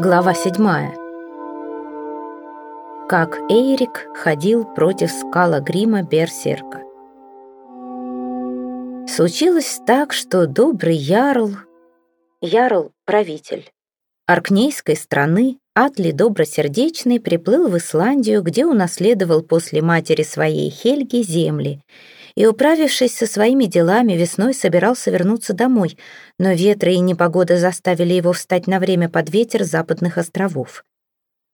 Глава седьмая. Как Эйрик ходил против скала грима Берсерка. Случилось так, что добрый Ярл, Ярл — правитель, Аркнейской страны, Атли Добросердечный приплыл в Исландию, где унаследовал после матери своей Хельги земли — и, управившись со своими делами, весной собирался вернуться домой, но ветры и непогода заставили его встать на время под ветер западных островов.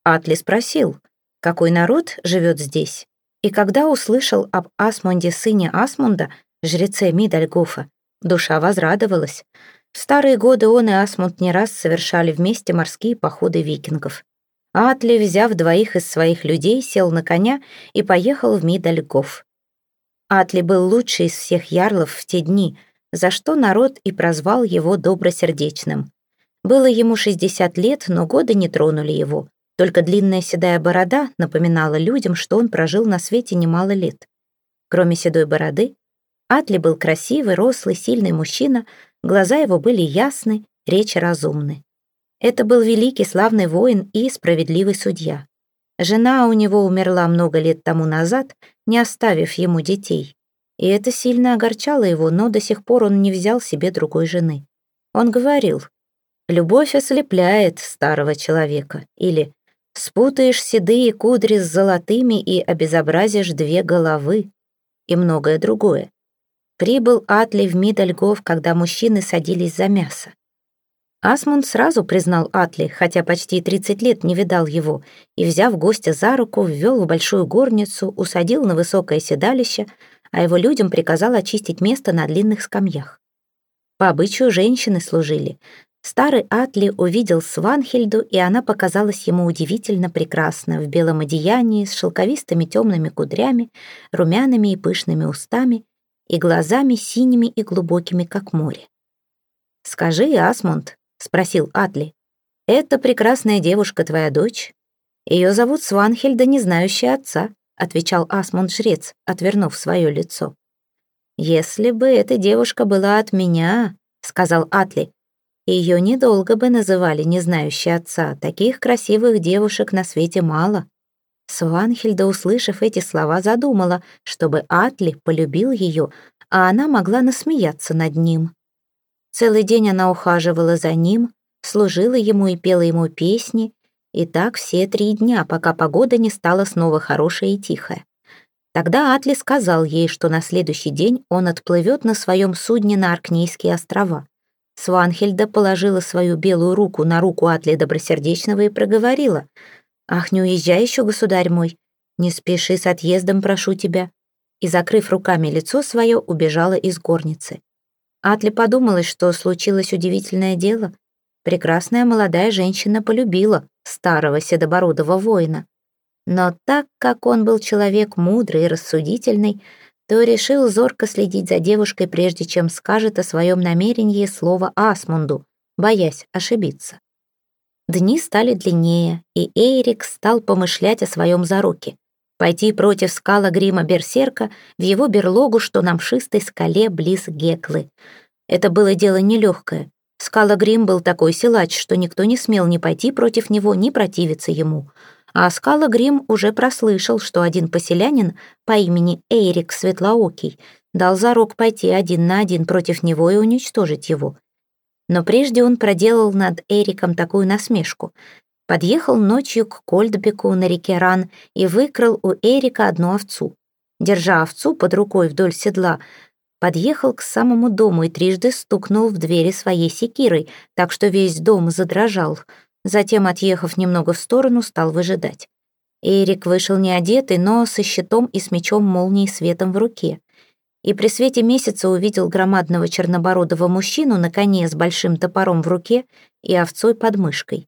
Атли спросил, какой народ живет здесь, и когда услышал об Асмунде, сыне Асмунда, жреце Мидальгофа, душа возрадовалась. В старые годы он и Асмунд не раз совершали вместе морские походы викингов. Атли, взяв двоих из своих людей, сел на коня и поехал в Мидальгоф. Атли был лучший из всех ярлов в те дни, за что народ и прозвал его добросердечным. Было ему 60 лет, но годы не тронули его. Только длинная седая борода напоминала людям, что он прожил на свете немало лет. Кроме седой бороды, Атли был красивый, рослый, сильный мужчина, глаза его были ясны, речи разумны. Это был великий славный воин и справедливый судья. Жена у него умерла много лет тому назад, не оставив ему детей. И это сильно огорчало его, но до сих пор он не взял себе другой жены. Он говорил, «Любовь ослепляет старого человека» или «Спутаешь седые кудри с золотыми и обезобразишь две головы» и многое другое. Прибыл Атли в Мидальгов, когда мужчины садились за мясо. Асмунд сразу признал Атли, хотя почти 30 лет не видал его, и, взяв гостя за руку, ввел в большую горницу, усадил на высокое седалище, а его людям приказал очистить место на длинных скамьях. По обычаю женщины служили. Старый Атли увидел Сванхельду, и она показалась ему удивительно прекрасна в белом одеянии, с шелковистыми темными кудрями, румяными и пышными устами и глазами синими и глубокими, как море. «Скажи, Асмунд, спросил Атли. «Это прекрасная девушка, твоя дочь? Ее зовут Сванхельда, не знающая отца», отвечал Асмунд-жрец, отвернув свое лицо. «Если бы эта девушка была от меня», — сказал Атли, «ее недолго бы называли не знающей отца. Таких красивых девушек на свете мало». Сванхельда, услышав эти слова, задумала, чтобы Атли полюбил ее, а она могла насмеяться над ним. Целый день она ухаживала за ним, служила ему и пела ему песни, и так все три дня, пока погода не стала снова хорошая и тихая. Тогда Атли сказал ей, что на следующий день он отплывет на своем судне на Аркнейские острова. Сванхельда положила свою белую руку на руку Атли Добросердечного и проговорила. «Ах, не уезжай еще, государь мой! Не спеши с отъездом, прошу тебя!» И, закрыв руками лицо свое, убежала из горницы. Атли подумалось, что случилось удивительное дело. Прекрасная молодая женщина полюбила старого седобородого воина. Но так как он был человек мудрый и рассудительный, то решил зорко следить за девушкой, прежде чем скажет о своем намерении слово Асмунду, боясь ошибиться. Дни стали длиннее, и Эйрик стал помышлять о своем заруке. Пойти против скала грима Берсерка в его берлогу, что на мшистой скале близ Геклы. Это было дело нелегкое. Скала Грим был такой силач, что никто не смел ни пойти против него, ни противиться ему. А Скала Грим уже прослышал, что один поселянин по имени Эйрик Светлоокий дал зарок пойти один на один против него и уничтожить его. Но прежде он проделал над Эриком такую насмешку — Подъехал ночью к Кольдбеку на реке Ран и выкрал у Эрика одну овцу. Держа овцу под рукой вдоль седла, подъехал к самому дому и трижды стукнул в двери своей секирой, так что весь дом задрожал. Затем, отъехав немного в сторону, стал выжидать. Эрик вышел не одетый, но со щитом и с мечом молнией светом в руке. И при свете месяца увидел громадного чернобородого мужчину на коне с большим топором в руке и овцой под мышкой.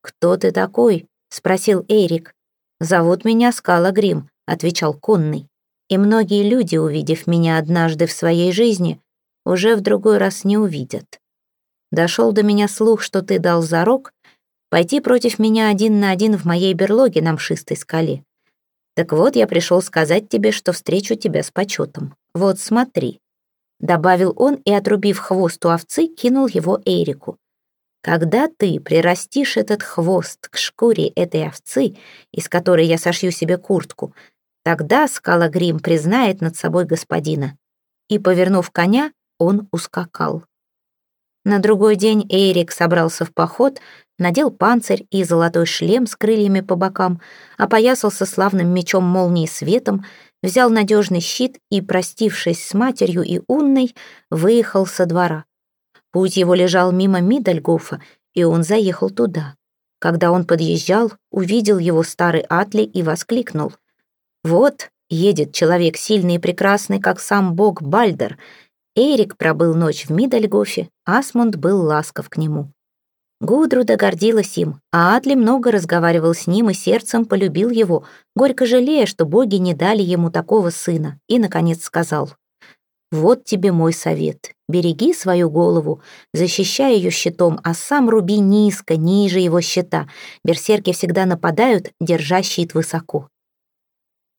«Кто ты такой?» — спросил Эрик. «Зовут меня Скала Грим», — отвечал конный. «И многие люди, увидев меня однажды в своей жизни, уже в другой раз не увидят. Дошел до меня слух, что ты дал зарок пойти против меня один на один в моей берлоге на мшистой скале. Так вот, я пришел сказать тебе, что встречу тебя с почетом. Вот смотри». Добавил он и, отрубив хвост у овцы, кинул его Эрику. Когда ты прирастишь этот хвост к шкуре этой овцы, из которой я сошью себе куртку, тогда Скалагрим признает над собой господина. И, повернув коня, он ускакал. На другой день Эрик собрался в поход, надел панцирь и золотой шлем с крыльями по бокам, опоясался славным мечом молнии светом, взял надежный щит и, простившись с матерью и Унной, выехал со двора. Путь его лежал мимо Мидальгофа, и он заехал туда. Когда он подъезжал, увидел его старый Атли и воскликнул. «Вот, едет человек сильный и прекрасный, как сам бог Бальдер. Эрик пробыл ночь в Мидальгофе, Асмунд был ласков к нему». Гудруда гордилась им, а Атли много разговаривал с ним и сердцем полюбил его, горько жалея, что боги не дали ему такого сына, и, наконец, сказал, «Вот тебе мой совет. Береги свою голову, защищай ее щитом, а сам руби низко, ниже его щита. Берсерки всегда нападают, держа щит высоко».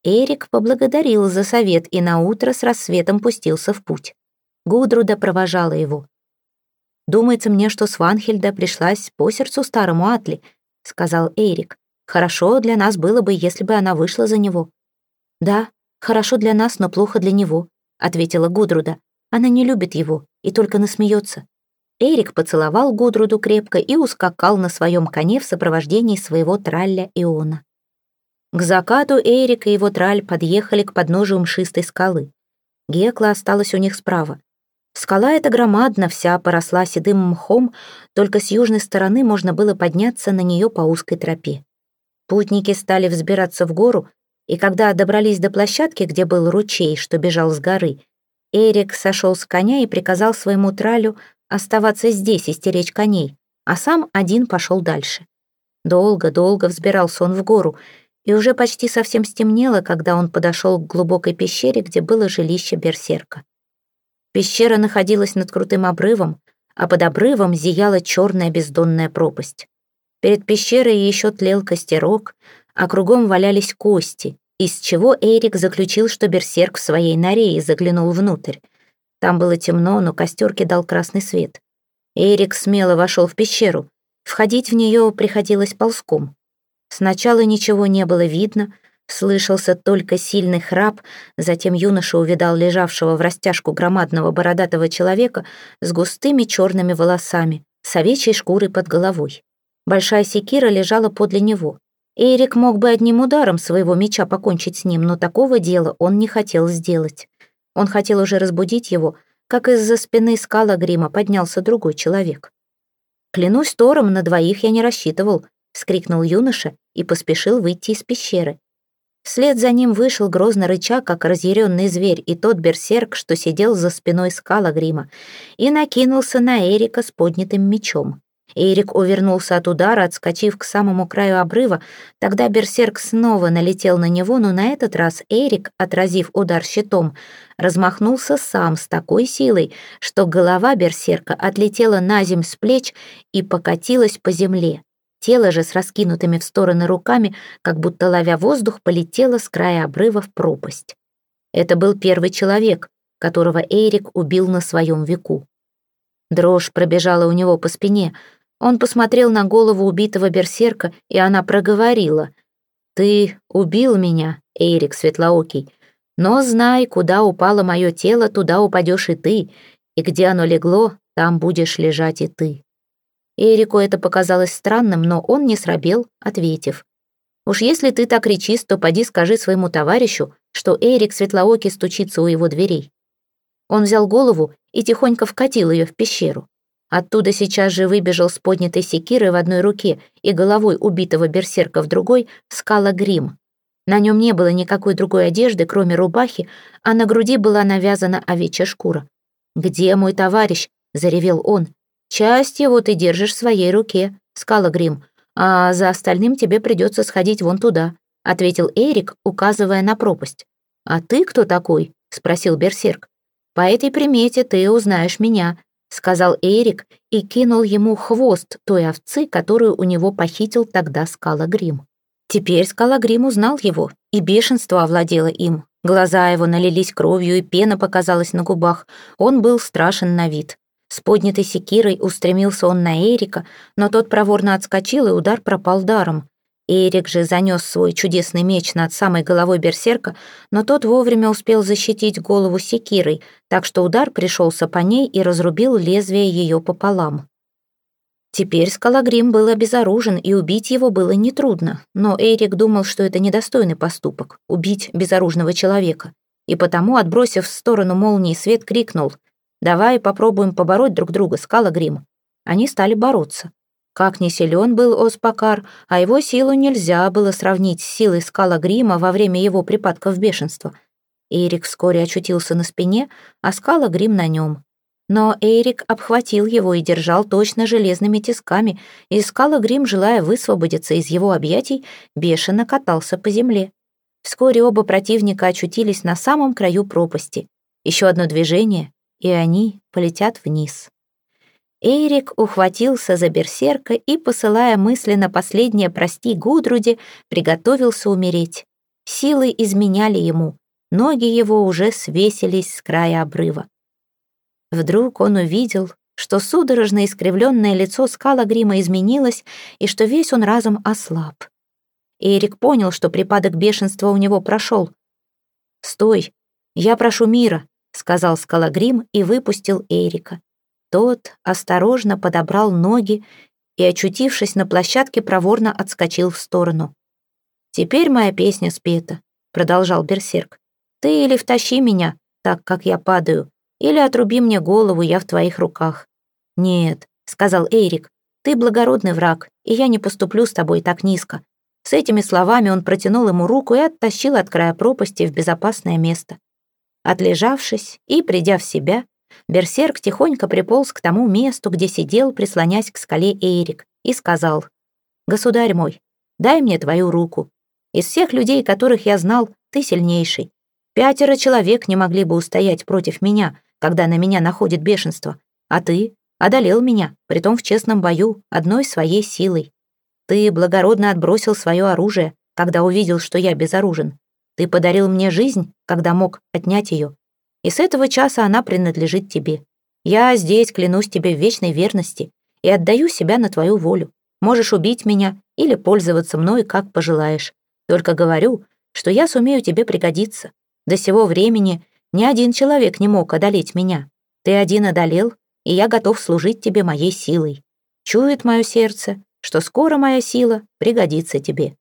Эрик поблагодарил за совет и наутро с рассветом пустился в путь. Гудруда провожала его. «Думается мне, что Сванхельда пришлась по сердцу старому Атли», — сказал Эрик. «Хорошо для нас было бы, если бы она вышла за него». «Да, хорошо для нас, но плохо для него», — ответила Гудруда. «Она не любит его и только насмеется». Эрик поцеловал Гудруду крепко и ускакал на своем коне в сопровождении своего тралля Иона. К закату Эрик и его траль подъехали к подножию мшистой скалы. Гекла осталась у них справа. Скала эта громадна, вся поросла седым мхом, только с южной стороны можно было подняться на нее по узкой тропе. Путники стали взбираться в гору, и когда добрались до площадки, где был ручей, что бежал с горы, Эрик сошел с коня и приказал своему тралю оставаться здесь и стеречь коней, а сам один пошел дальше. Долго-долго взбирался он в гору, и уже почти совсем стемнело, когда он подошел к глубокой пещере, где было жилище берсерка. Пещера находилась над крутым обрывом, а под обрывом зияла черная бездонная пропасть. Перед пещерой еще тлел костерок, а кругом валялись кости, из чего Эрик заключил, что берсерк в своей норе и заглянул внутрь. Там было темно, но костер кидал красный свет. Эрик смело вошел в пещеру. Входить в нее приходилось ползком. Сначала ничего не было видно, Слышался только сильный храп, затем юноша увидал лежавшего в растяжку громадного бородатого человека с густыми черными волосами, с овечьей шкурой под головой. Большая секира лежала подле него. Эрик мог бы одним ударом своего меча покончить с ним, но такого дела он не хотел сделать. Он хотел уже разбудить его, как из-за спины скала грима поднялся другой человек. «Клянусь Тором, на двоих я не рассчитывал», — вскрикнул юноша и поспешил выйти из пещеры. Вслед за ним вышел грозно рыча, как разъяренный зверь, и тот берсерк, что сидел за спиной скала грима, и накинулся на Эрика с поднятым мечом. Эрик увернулся от удара, отскочив к самому краю обрыва. Тогда берсерк снова налетел на него, но на этот раз Эрик, отразив удар щитом, размахнулся сам с такой силой, что голова берсерка отлетела на земь с плеч и покатилась по земле. Тело же с раскинутыми в стороны руками, как будто ловя воздух, полетело с края обрыва в пропасть. Это был первый человек, которого Эрик убил на своем веку. Дрожь пробежала у него по спине. Он посмотрел на голову убитого берсерка, и она проговорила. «Ты убил меня, Эрик Светлоокий, но знай, куда упало мое тело, туда упадешь и ты, и где оно легло, там будешь лежать и ты». Эрику это показалось странным, но он не срабел, ответив. «Уж если ты так речист, то поди скажи своему товарищу, что Эрик Светлоокий стучится у его дверей». Он взял голову и тихонько вкатил ее в пещеру. Оттуда сейчас же выбежал с поднятой секирой в одной руке и головой убитого берсерка в другой скала грим. На нем не было никакой другой одежды, кроме рубахи, а на груди была навязана овечья шкура. «Где мой товарищ?» — заревел он. Часть его ты держишь в своей руке, скала Грим, а за остальным тебе придется сходить вон туда», — ответил Эрик, указывая на пропасть. «А ты кто такой?» — спросил Берсерк. «По этой примете ты узнаешь меня», — сказал Эрик и кинул ему хвост той овцы, которую у него похитил тогда Скала Грим. Теперь Скала Грим узнал его, и бешенство овладело им. Глаза его налились кровью, и пена показалась на губах. Он был страшен на вид. С поднятой секирой устремился он на Эрика, но тот проворно отскочил, и удар пропал даром. Эрик же занес свой чудесный меч над самой головой берсерка, но тот вовремя успел защитить голову секирой, так что удар пришелся по ней и разрубил лезвие ее пополам. Теперь Скалагрим был обезоружен, и убить его было нетрудно, но Эрик думал, что это недостойный поступок — убить безоружного человека, и потому, отбросив в сторону молнии свет, крикнул «Давай попробуем побороть друг друга, Скалагрим». Они стали бороться. Как не силен был Оспакар, а его силу нельзя было сравнить с силой скала Грима во время его припадков бешенства. Эрик вскоре очутился на спине, а скала Грим на нем. Но Эрик обхватил его и держал точно железными тисками, и скала Грим, желая высвободиться из его объятий, бешено катался по земле. Вскоре оба противника очутились на самом краю пропасти. Еще одно движение, и они полетят вниз. Эрик ухватился за берсерка и, посылая мысленно последнее «прости, Гудруди», приготовился умереть. Силы изменяли ему, ноги его уже свесились с края обрыва. Вдруг он увидел, что судорожно искривленное лицо скала грима изменилось и что весь он разом ослаб. Эрик понял, что припадок бешенства у него прошел. «Стой, я прошу мира», — сказал скалагрим и выпустил Эрика. Тот осторожно подобрал ноги и, очутившись на площадке, проворно отскочил в сторону. «Теперь моя песня спета», — продолжал Берсерк. «Ты или втащи меня, так как я падаю, или отруби мне голову, я в твоих руках». «Нет», — сказал Эйрик, — «ты благородный враг, и я не поступлю с тобой так низко». С этими словами он протянул ему руку и оттащил от края пропасти в безопасное место. Отлежавшись и придя в себя, Берсерк тихонько приполз к тому месту, где сидел, прислонясь к скале Эрик, и сказал, «Государь мой, дай мне твою руку. Из всех людей, которых я знал, ты сильнейший. Пятеро человек не могли бы устоять против меня, когда на меня находит бешенство, а ты одолел меня, притом в честном бою, одной своей силой. Ты благородно отбросил свое оружие, когда увидел, что я безоружен. Ты подарил мне жизнь, когда мог отнять ее и с этого часа она принадлежит тебе. Я здесь клянусь тебе в вечной верности и отдаю себя на твою волю. Можешь убить меня или пользоваться мной, как пожелаешь. Только говорю, что я сумею тебе пригодиться. До сего времени ни один человек не мог одолеть меня. Ты один одолел, и я готов служить тебе моей силой. Чует мое сердце, что скоро моя сила пригодится тебе».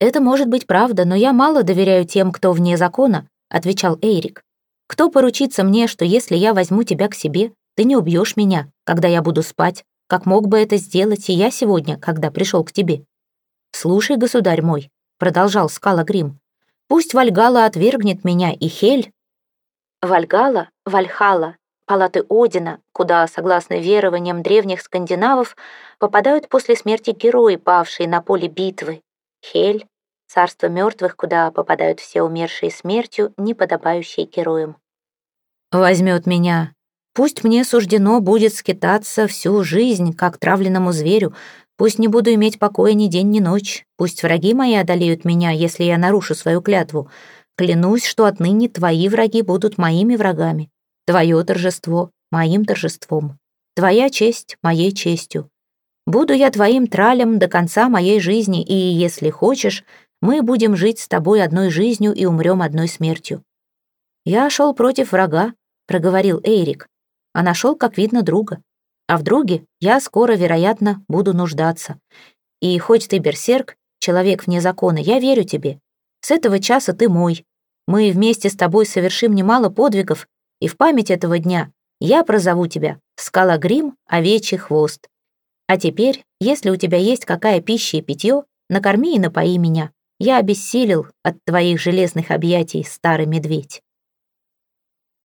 «Это может быть правда, но я мало доверяю тем, кто вне закона», — отвечал Эйрик. Кто поручится мне, что если я возьму тебя к себе, ты не убьешь меня, когда я буду спать, как мог бы это сделать и я сегодня, когда пришел к тебе? Слушай, государь мой, продолжал Скала Грим, пусть Вальгала отвергнет меня и Хель. Вальгала, Вальхала, палаты Одина, куда, согласно верованиям древних скандинавов, попадают после смерти герои, павшие на поле битвы. Хель царство мертвых, куда попадают все умершие смертью, не подобающие героям. «Возьмет меня. Пусть мне суждено будет скитаться всю жизнь, как травленному зверю, Пусть не буду иметь покоя ни день, ни ночь. Пусть враги мои одолеют меня, если я нарушу свою клятву. Клянусь, что отныне твои враги будут моими врагами. Твое торжество — моим торжеством. Твоя честь — моей честью. Буду я твоим тралем до конца моей жизни, и, если хочешь, мы будем жить с тобой одной жизнью и умрем одной смертью». «Я шел против врага», — проговорил Эйрик, «а нашел, как видно, друга. А в друге я скоро, вероятно, буду нуждаться. И хоть ты берсерк, человек вне закона, я верю тебе. С этого часа ты мой. Мы вместе с тобой совершим немало подвигов, и в память этого дня я прозову тебя Скала Грим, Овечий Хвост. А теперь, если у тебя есть какая пища и питье, накорми и напои меня. Я обессилел от твоих железных объятий, старый медведь.